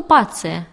оккупация.